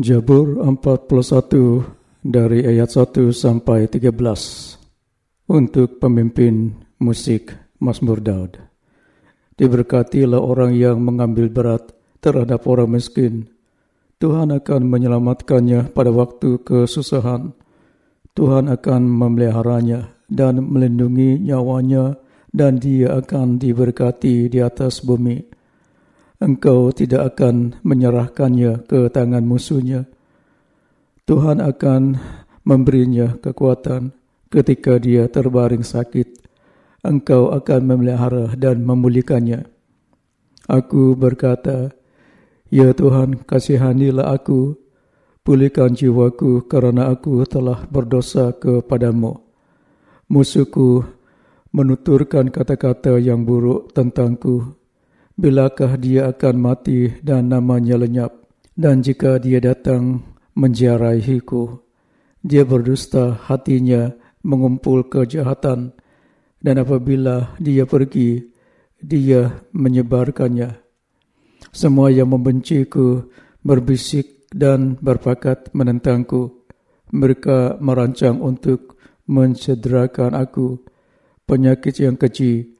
Jabur 41 dari ayat 1 sampai 13 untuk pemimpin musik Mazmur Daud. Diberkatilah orang yang mengambil berat terhadap orang miskin. Tuhan akan menyelamatkannya pada waktu kesusahan. Tuhan akan memeliharanya dan melindungi nyawanya dan dia akan diberkati di atas bumi engkau tidak akan menyerahkannya ke tangan musuhnya. Tuhan akan memberinya kekuatan ketika dia terbaring sakit. Engkau akan memelihara dan memulihkannya. Aku berkata, Ya Tuhan, kasihanilah aku, pulihkan jiwaku kerana aku telah berdosa kepadamu. Musuhku menuturkan kata-kata yang buruk tentangku bilakah dia akan mati dan namanya lenyap. Dan jika dia datang menziarahiku, dia berdusta hatinya mengumpul kejahatan. Dan apabila dia pergi, dia menyebarkannya. Semua yang membenciku berbisik dan berpakat menentangku. Mereka merancang untuk mencederakan aku. Penyakit yang kecil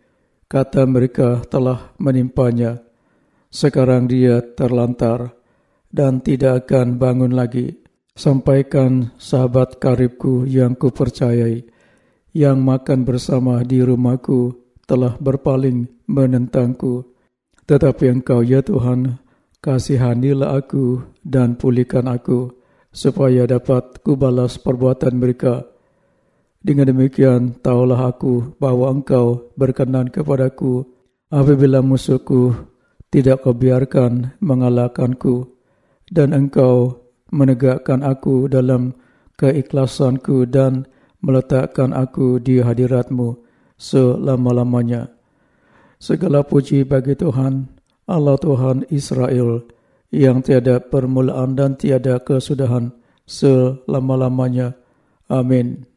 kata mereka telah menimpanya. Sekarang dia terlantar dan tidak akan bangun lagi. Sampaikan sahabat karibku yang kupercayai, yang makan bersama di rumahku telah berpaling menentangku. Tetapi engkau ya Tuhan, kasihanilah aku dan pulihkan aku, supaya dapat kubalas perbuatan mereka dengan demikian, taulah aku bahwa engkau berkenan kepadaku apabila musuhku tidak kau biarkan mengalahkanku dan engkau menegakkan aku dalam keikhlasanku dan meletakkan aku di hadiratmu selama-lamanya. Segala puji bagi Tuhan, Allah Tuhan Israel, yang tiada permulaan dan tiada kesudahan selama-lamanya. Amin.